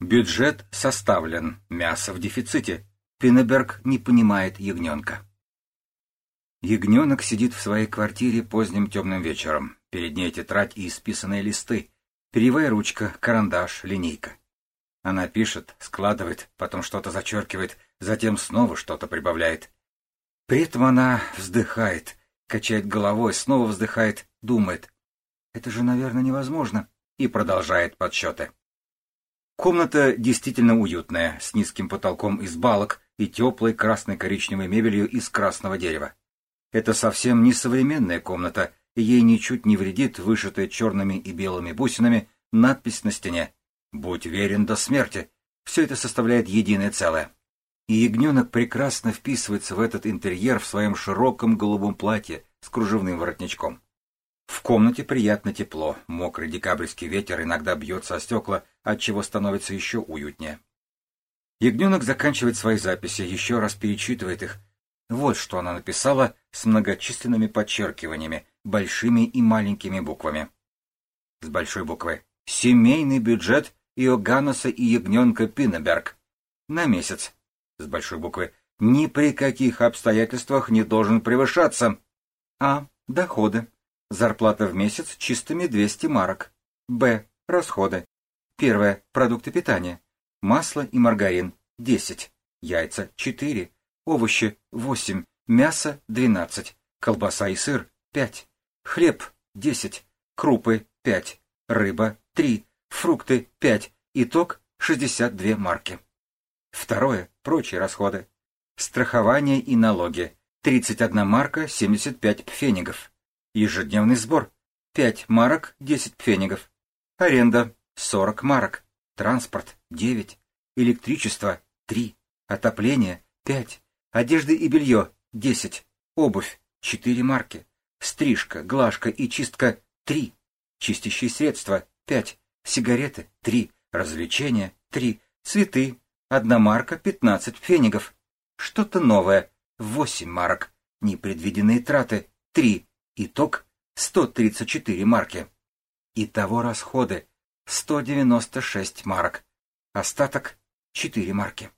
Бюджет составлен, мясо в дефиците. Пиннеберг не понимает ягненка. Ягненок сидит в своей квартире поздним темным вечером. Перед ней тетрадь и исписанные листы, перьевая ручка, карандаш, линейка. Она пишет, складывает, потом что-то зачеркивает, затем снова что-то прибавляет. При этом она вздыхает, качает головой, снова вздыхает, думает. Это же, наверное, невозможно. И продолжает подсчеты. Комната действительно уютная, с низким потолком из балок и теплой красно-коричневой мебелью из красного дерева. Это совсем не современная комната, и ей ничуть не вредит вышитая черными и белыми бусинами надпись на стене «Будь верен до смерти». Все это составляет единое целое. И ягненок прекрасно вписывается в этот интерьер в своем широком голубом платье с кружевным воротничком. В комнате приятно тепло, мокрый декабрьский ветер иногда бьется о стекла, отчего становится еще уютнее. Ягненок заканчивает свои записи, еще раз перечитывает их. Вот что она написала с многочисленными подчеркиваниями, большими и маленькими буквами. С большой буквы. Семейный бюджет Иоганнеса и ягненка Пиннеберг. На месяц. С большой буквы. Ни при каких обстоятельствах не должен превышаться. А. Доходы. Зарплата в месяц чистыми 200 марок. Б. Расходы. Первое. Продукты питания. Масло и маргарин – 10. Яйца – 4. Овощи – 8. Мясо – 12. Колбаса и сыр – 5. Хлеб – 10. Крупы – 5. Рыба – 3. Фрукты – 5. Итог – 62 марки. Второе. Прочие расходы. Страхование и налоги. 31 марка 75 пфенигов. Ежедневный сбор. 5 марок 10 пфенигов. Аренда 40 марок. Транспорт 9. Электричество 3. Отопление 5. Одежды и белье 10. Обувь 4 марки. Стрижка, глажка и чистка 3. Чистящие средства 5. Сигареты 3. Развлечения 3. Цветы 1 марка 15 пфенигов. Что-то новое 8 марок. Непредвиденные траты 3. Итог 134 марки. Итого расходы 196 марок. Остаток 4 марки.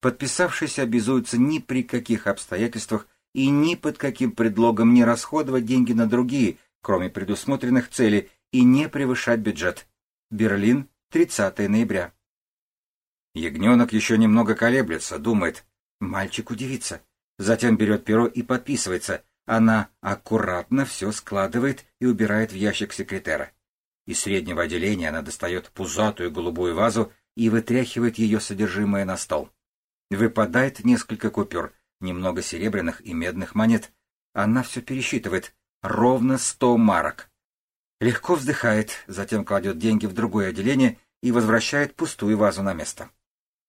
Подписавшийся обязуется ни при каких обстоятельствах и ни под каким предлогом не расходовать деньги на другие, кроме предусмотренных целей, и не превышать бюджет. Берлин, 30 ноября. Ягненок еще немного колеблется, думает. Мальчик удивится. Затем берет перо и подписывается, она аккуратно все складывает и убирает в ящик секретера. Из среднего отделения она достает пузатую голубую вазу и вытряхивает ее содержимое на стол. Выпадает несколько купюр, немного серебряных и медных монет. Она все пересчитывает. Ровно сто марок. Легко вздыхает, затем кладет деньги в другое отделение и возвращает пустую вазу на место.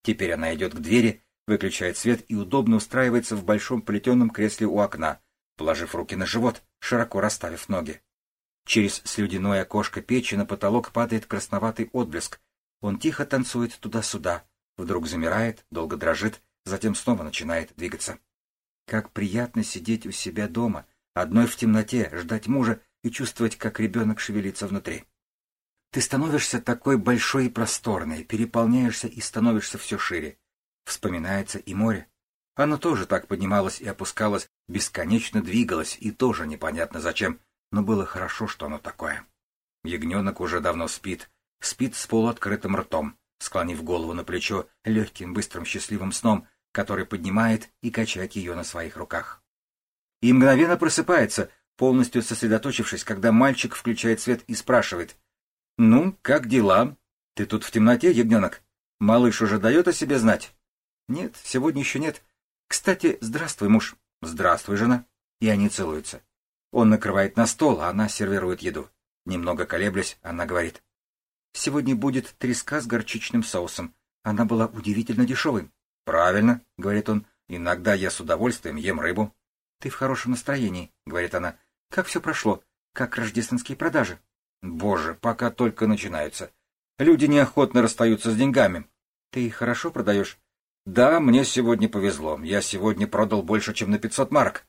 Теперь она идет к двери, выключает свет и удобно устраивается в большом плетеном кресле у окна, положив руки на живот, широко расставив ноги. Через слюдяное окошко печи на потолок падает красноватый отблеск. Он тихо танцует туда-сюда, вдруг замирает, долго дрожит, затем снова начинает двигаться. Как приятно сидеть у себя дома, одной в темноте, ждать мужа и чувствовать, как ребенок шевелится внутри. Ты становишься такой большой и просторной, переполняешься и становишься все шире. Вспоминается и море. Оно тоже так поднималось и опускалось, бесконечно двигалось, и тоже непонятно зачем, но было хорошо, что оно такое. Ягненок уже давно спит, спит с полуоткрытым ртом, склонив голову на плечо легким, быстрым, счастливым сном, который поднимает и качает ее на своих руках. И мгновенно просыпается, полностью сосредоточившись, когда мальчик включает свет и спрашивает. «Ну, как дела? Ты тут в темноте, ягненок? Малыш уже дает о себе знать?» «Нет, сегодня еще нет. Кстати, здравствуй, муж. Здравствуй, жена. И они целуются. Он накрывает на стол, а она сервирует еду. Немного колеблясь, она говорит. Сегодня будет треска с горчичным соусом. Она была удивительно дешевой. Правильно, говорит он. Иногда я с удовольствием ем рыбу. Ты в хорошем настроении, говорит она. Как все прошло? Как рождественские продажи? Боже, пока только начинаются. Люди неохотно расстаются с деньгами. Ты хорошо продаешь? Да, мне сегодня повезло. Я сегодня продал больше, чем на 500 марок.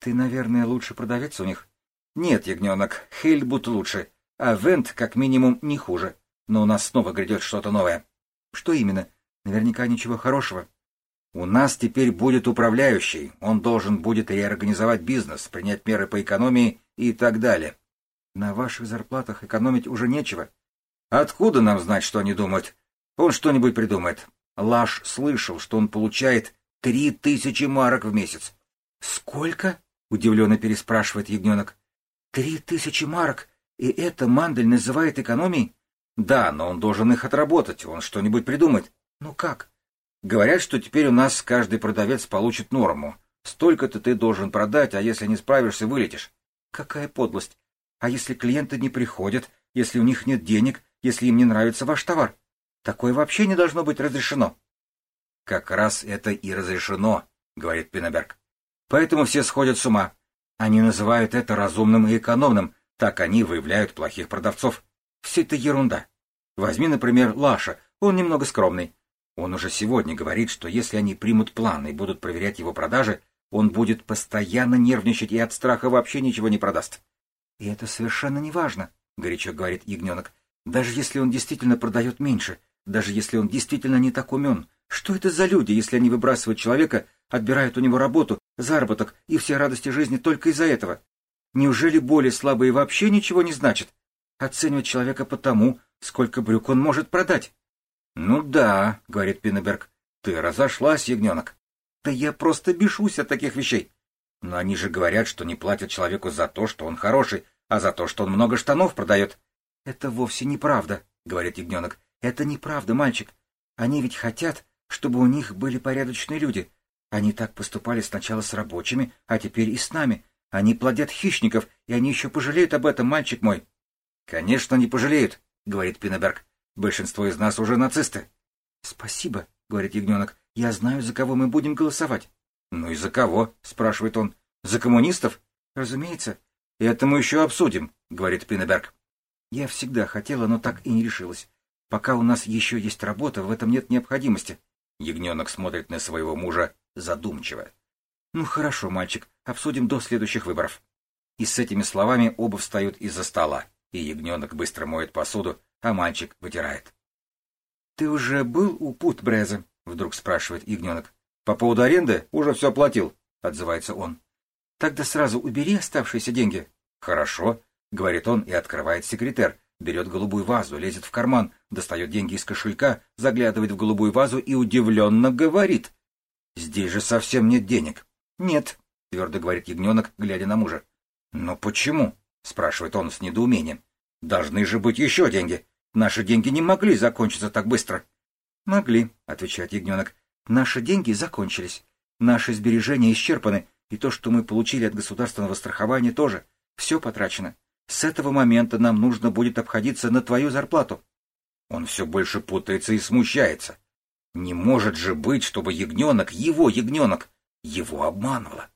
Ты, наверное, лучший продавец у них? Нет, ягненок, Хейльбут лучше, а Вент, как минимум, не хуже. Но у нас снова грядет что-то новое. Что именно? Наверняка ничего хорошего. У нас теперь будет управляющий. Он должен будет реорганизовать бизнес, принять меры по экономии и так далее. На ваших зарплатах экономить уже нечего. Откуда нам знать, что они думают? Он что-нибудь придумает. Лаш слышал, что он получает три тысячи марок в месяц. Сколько? Удивленно переспрашивает ягненок. Три тысячи марок? И это Мандель называет экономией? Да, но он должен их отработать, он что-нибудь придумает. Ну как? Говорят, что теперь у нас каждый продавец получит норму. Столько-то ты должен продать, а если не справишься, вылетишь. Какая подлость. А если клиенты не приходят, если у них нет денег, если им не нравится ваш товар? Такое вообще не должно быть разрешено. Как раз это и разрешено, говорит Пинеберг. Поэтому все сходят с ума. Они называют это разумным и экономным, так они выявляют плохих продавцов. Все это ерунда. Возьми, например, Лаша, он немного скромный. Он уже сегодня говорит, что если они примут план и будут проверять его продажи, он будет постоянно нервничать и от страха вообще ничего не продаст. — И это совершенно не важно, — горячо говорит ягненок. — Даже если он действительно продает меньше, даже если он действительно не так умен, что это за люди, если они выбрасывают человека, отбирают у него работу, заработок и все радости жизни только из-за этого? Неужели более слабые вообще ничего не значат? Оценивать человека по тому, сколько брюк он может продать. «Ну да», — говорит Пиннеберг, — «ты разошлась, ягненок». «Да я просто бешусь от таких вещей». «Но они же говорят, что не платят человеку за то, что он хороший, а за то, что он много штанов продает». «Это вовсе неправда», — говорит ягненок. «Это неправда, мальчик. Они ведь хотят, чтобы у них были порядочные люди. Они так поступали сначала с рабочими, а теперь и с нами. Они плодят хищников, и они еще пожалеют об этом, мальчик мой». «Конечно, не пожалеют», — говорит Пиннеберг. Большинство из нас уже нацисты. — Спасибо, — говорит ягненок. — Я знаю, за кого мы будем голосовать. — Ну и за кого? — спрашивает он. — За коммунистов? — Разумеется. — Это мы еще обсудим, — говорит Пиннеберг. — Я всегда хотела, но так и не решилась. Пока у нас еще есть работа, в этом нет необходимости. Ягненок смотрит на своего мужа задумчиво. — Ну хорошо, мальчик, обсудим до следующих выборов. И с этими словами оба встают из-за стола, и ягненок быстро моет посуду, а мальчик вытирает. — Ты уже был у Путбреза? — вдруг спрашивает ягненок. — По поводу аренды уже все оплатил, — отзывается он. — Тогда сразу убери оставшиеся деньги. — Хорошо, — говорит он и открывает секретер, берет голубую вазу, лезет в карман, достает деньги из кошелька, заглядывает в голубую вазу и удивленно говорит. — Здесь же совсем нет денег. — Нет, — твердо говорит ягненок, глядя на мужа. — Но почему? — спрашивает он с недоумением. — Должны же быть еще деньги. Наши деньги не могли закончиться так быстро. — Могли, — отвечает ягненок. — Наши деньги закончились. Наши сбережения исчерпаны, и то, что мы получили от государственного страхования, тоже. Все потрачено. С этого момента нам нужно будет обходиться на твою зарплату. Он все больше путается и смущается. Не может же быть, чтобы ягненок, его ягненок, его обманывала.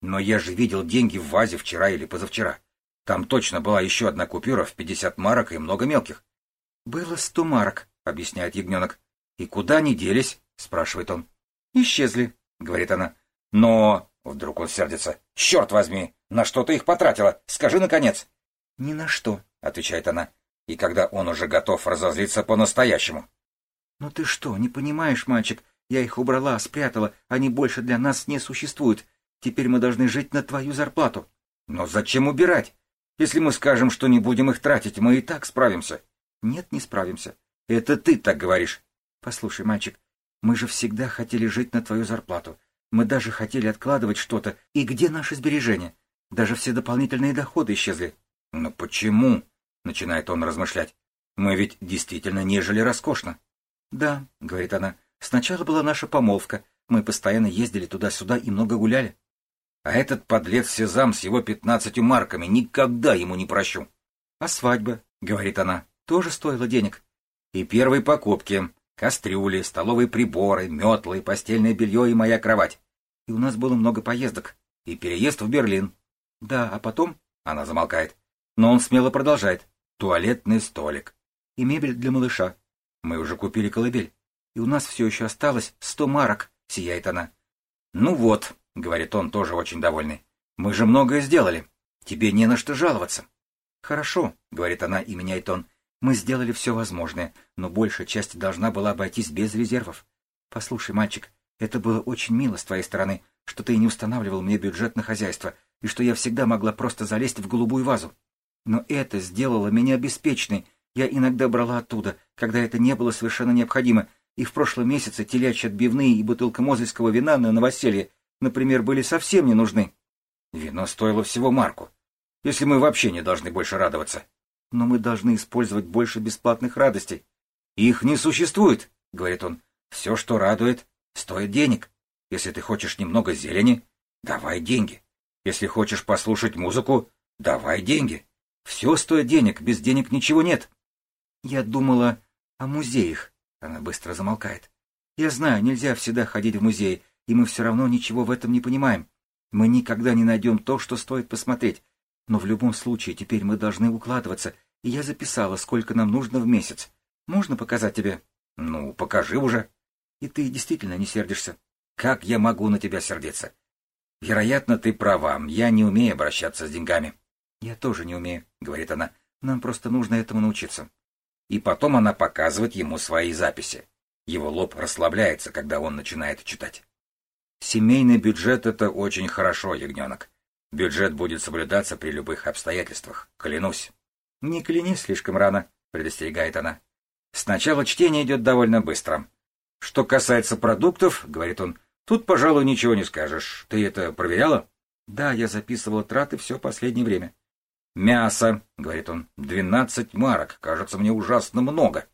Но я же видел деньги в вазе вчера или позавчера. Там точно была еще одна купюра в пятьдесят марок и много мелких. — Было сто марок, — объясняет ягненок. — И куда они делись? — спрашивает он. — Исчезли, — говорит она. — Но... — вдруг он сердится. — Черт возьми! На что ты их потратила? Скажи, наконец! — Ни на что, — отвечает она. И когда он уже готов разозлиться по-настоящему. — Ну ты что, не понимаешь, мальчик? Я их убрала, спрятала. Они больше для нас не существуют. Теперь мы должны жить на твою зарплату. — Но зачем убирать? Если мы скажем, что не будем их тратить, мы и так справимся. Нет, не справимся. Это ты так говоришь. Послушай, мальчик, мы же всегда хотели жить на твою зарплату. Мы даже хотели откладывать что-то. И где наши сбережения? Даже все дополнительные доходы исчезли. Но почему? Начинает он размышлять. Мы ведь действительно не жили роскошно. Да, говорит она. Сначала была наша помолвка. Мы постоянно ездили туда-сюда и много гуляли. А этот подлец Сезам с его пятнадцатью марками никогда ему не прощу. А свадьба, говорит она, тоже стоило денег. И первые покупки. Кастрюли, столовые приборы, метлы, постельное белье и моя кровать. И у нас было много поездок. И переезд в Берлин. Да, а потом... Она замолкает. Но он смело продолжает. Туалетный столик. И мебель для малыша. Мы уже купили колыбель. И у нас все еще осталось сто марок, сияет она. Ну вот, говорит он, тоже очень довольный. Мы же многое сделали. Тебе не на что жаловаться. Хорошо, говорит она и меняет он. Мы сделали все возможное, но большая часть должна была обойтись без резервов. Послушай, мальчик, это было очень мило с твоей стороны, что ты не устанавливал мне бюджет на хозяйство, и что я всегда могла просто залезть в голубую вазу. Но это сделало меня беспечной. Я иногда брала оттуда, когда это не было совершенно необходимо, и в прошлом месяце телячьи отбивные и бутылка мозельского вина на новоселье, например, были совсем не нужны. Вино стоило всего марку. Если мы вообще не должны больше радоваться. Но мы должны использовать больше бесплатных радостей. Их не существует, — говорит он. Все, что радует, стоит денег. Если ты хочешь немного зелени, давай деньги. Если хочешь послушать музыку, давай деньги. Все стоит денег, без денег ничего нет. Я думала о музеях. Она быстро замолкает. Я знаю, нельзя всегда ходить в музей, и мы все равно ничего в этом не понимаем. Мы никогда не найдем то, что стоит посмотреть. Но в любом случае теперь мы должны укладываться, и я записала, сколько нам нужно в месяц. Можно показать тебе? Ну, покажи уже. И ты действительно не сердишься? Как я могу на тебя сердиться? Вероятно, ты права, я не умею обращаться с деньгами. Я тоже не умею, говорит она. Нам просто нужно этому научиться. И потом она показывает ему свои записи. Его лоб расслабляется, когда он начинает читать. Семейный бюджет — это очень хорошо, ягненок. Бюджет будет соблюдаться при любых обстоятельствах, клянусь. Не клянись слишком рано, предостерегает она. Сначала чтение идет довольно быстро. Что касается продуктов, говорит он, тут, пожалуй, ничего не скажешь. Ты это проверяла? Да, я записывала траты все последнее время. Мясо, говорит он, двенадцать марок, кажется мне ужасно много.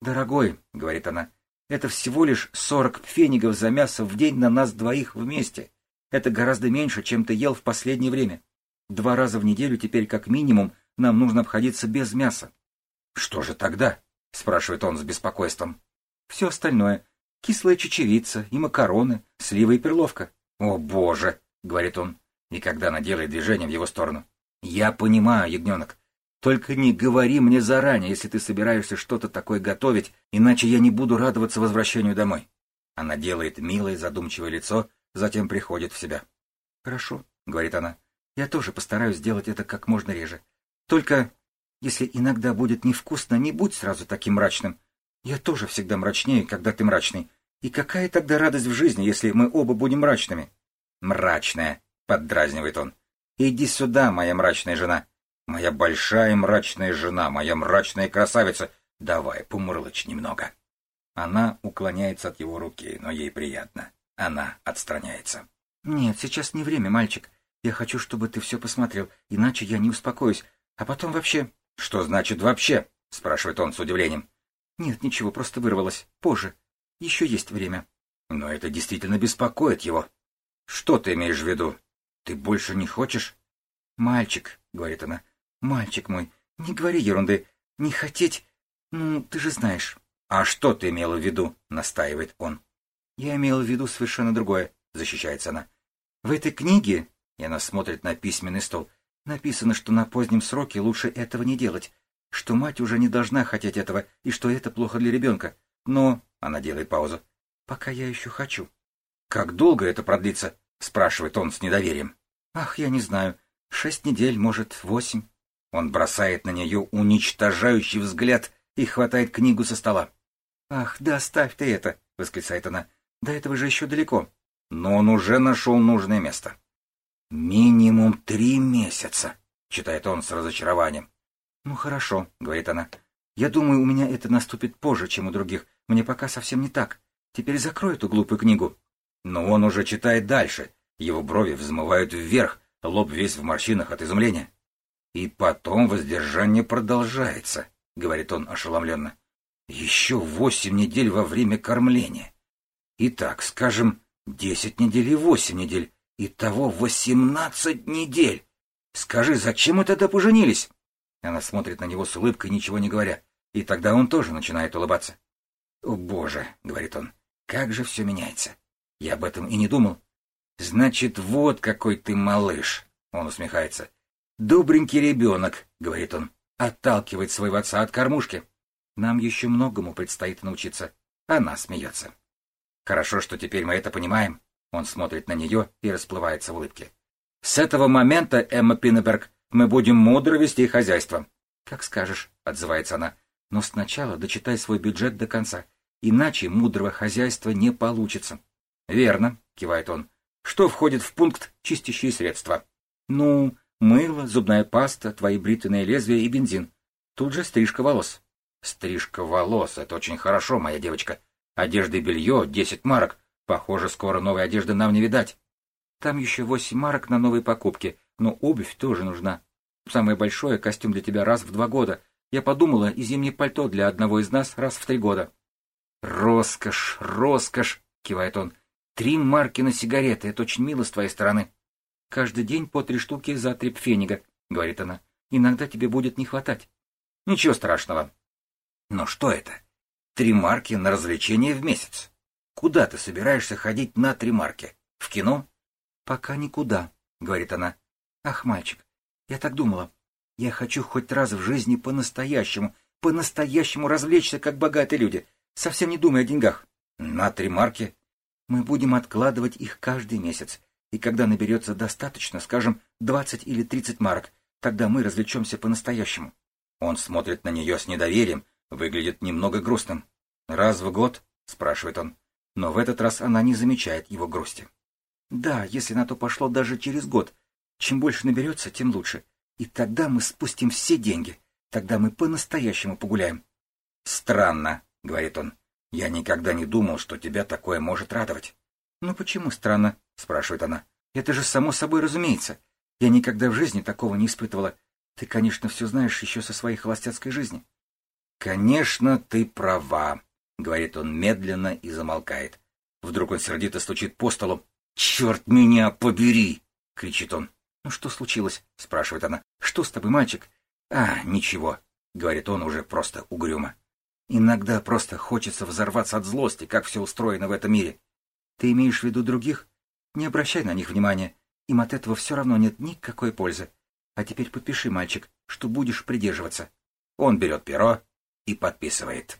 Дорогой, говорит она, это всего лишь сорок пфенигов за мясо в день на нас двоих вместе. Это гораздо меньше, чем ты ел в последнее время. Два раза в неделю теперь как минимум нам нужно обходиться без мяса. — Что же тогда? — спрашивает он с беспокойством. — Все остальное. Кислая чечевица и макароны, слива и перловка. — О, боже! — говорит он, и когда она делает движение в его сторону. — Я понимаю, ягненок. Только не говори мне заранее, если ты собираешься что-то такое готовить, иначе я не буду радоваться возвращению домой. Она делает милое задумчивое лицо, затем приходит в себя. — Хорошо, — говорит она. — Я тоже постараюсь сделать это как можно реже. Только, если иногда будет невкусно, не будь сразу таким мрачным. Я тоже всегда мрачнее, когда ты мрачный. И какая тогда радость в жизни, если мы оба будем мрачными? — Мрачная, — поддразнивает он. — Иди сюда, моя мрачная жена. Моя большая мрачная жена, моя мрачная красавица, давай, помурлычь немного. Она уклоняется от его руки, но ей приятно. Она отстраняется. Нет, сейчас не время, мальчик. Я хочу, чтобы ты все посмотрел, иначе я не успокоюсь. А потом вообще... Что значит вообще? Спрашивает он с удивлением. Нет, ничего, просто вырвалось. Позже. Еще есть время. Но это действительно беспокоит его. Что ты имеешь в виду? Ты больше не хочешь? Мальчик, говорит она, «Мальчик мой, не говори ерунды. Не хотеть... Ну, ты же знаешь». «А что ты имела в виду?» — настаивает он. «Я имела в виду совершенно другое», — защищается она. «В этой книге...» — и она смотрит на письменный стол. «Написано, что на позднем сроке лучше этого не делать, что мать уже не должна хотеть этого, и что это плохо для ребенка. Но...» — она делает паузу. «Пока я еще хочу». «Как долго это продлится?» — спрашивает он с недоверием. «Ах, я не знаю. Шесть недель, может, восемь». Он бросает на нее уничтожающий взгляд и хватает книгу со стола. «Ах, да оставь ты это!» — восклицает она. «До этого же еще далеко». Но он уже нашел нужное место. «Минимум три месяца», — читает он с разочарованием. «Ну хорошо», — говорит она. «Я думаю, у меня это наступит позже, чем у других. Мне пока совсем не так. Теперь закрой эту глупую книгу». Но он уже читает дальше. Его брови взмывают вверх, лоб весь в морщинах от изумления. И потом воздержание продолжается, — говорит он ошеломленно. Еще восемь недель во время кормления. Итак, скажем, десять недель и восемь недель. Итого восемнадцать недель. Скажи, зачем мы тогда поженились? Она смотрит на него с улыбкой, ничего не говоря. И тогда он тоже начинает улыбаться. «О, боже!» — говорит он. «Как же все меняется! Я об этом и не думал». «Значит, вот какой ты малыш!» — он усмехается. «Добренький ребенок», — говорит он, — отталкивает своего отца от кормушки. Нам еще многому предстоит научиться. Она смеется. Хорошо, что теперь мы это понимаем. Он смотрит на нее и расплывается в улыбке. С этого момента, Эмма Пиннеберг, мы будем мудро вести хозяйство. Как скажешь, отзывается она. Но сначала дочитай свой бюджет до конца, иначе мудрого хозяйства не получится. — Верно, — кивает он. — Что входит в пункт чистящие средства? — Ну, мыло, зубная паста, твои бритвенные лезвия и бензин. Тут же стрижка волос. — Стрижка волос — это очень хорошо, моя девочка. Одежда и белье — десять марок. Похоже, скоро новой одежды нам не видать. Там еще восемь марок на новые покупки, но обувь тоже нужна. Самое большое — костюм для тебя раз в два года. Я подумала, и зимнее пальто для одного из нас раз в три года. — Роскошь, роскошь! — кивает он. — Три марки на сигареты — это очень мило с твоей стороны. — Каждый день по три штуки за три пфенига, — говорит она. — Иногда тебе будет не хватать. — Ничего страшного. — Но что это? Три марки на развлечение в месяц. Куда ты собираешься ходить на три марки? В кино? — Пока никуда, — говорит она. — Ах, мальчик, я так думала. Я хочу хоть раз в жизни по-настоящему, по-настоящему развлечься, как богатые люди, совсем не думая о деньгах. На три марки? Мы будем откладывать их каждый месяц, и когда наберется достаточно, скажем, двадцать или тридцать марок, тогда мы развлечемся по-настоящему. Он смотрит на нее с недоверием, выглядит немного грустным. «Раз в год?» — спрашивает он. Но в этот раз она не замечает его грусти. «Да, если на то пошло даже через год. Чем больше наберется, тем лучше. И тогда мы спустим все деньги. Тогда мы по-настоящему погуляем. — Странно, — говорит он. — Я никогда не думал, что тебя такое может радовать. — Ну почему странно? — спрашивает она. — Это же само собой разумеется. Я никогда в жизни такого не испытывала. Ты, конечно, все знаешь еще со своей холостяцкой жизни. — Конечно, ты права, — говорит он медленно и замолкает. Вдруг он сердито стучит по столу. — Черт меня побери! — кричит он. «Ну что случилось?» — спрашивает она. «Что с тобой, мальчик?» «А, ничего», — говорит он уже просто угрюмо. «Иногда просто хочется взорваться от злости, как все устроено в этом мире. Ты имеешь в виду других? Не обращай на них внимания. Им от этого все равно нет никакой пользы. А теперь подпиши, мальчик, что будешь придерживаться». Он берет перо и подписывает.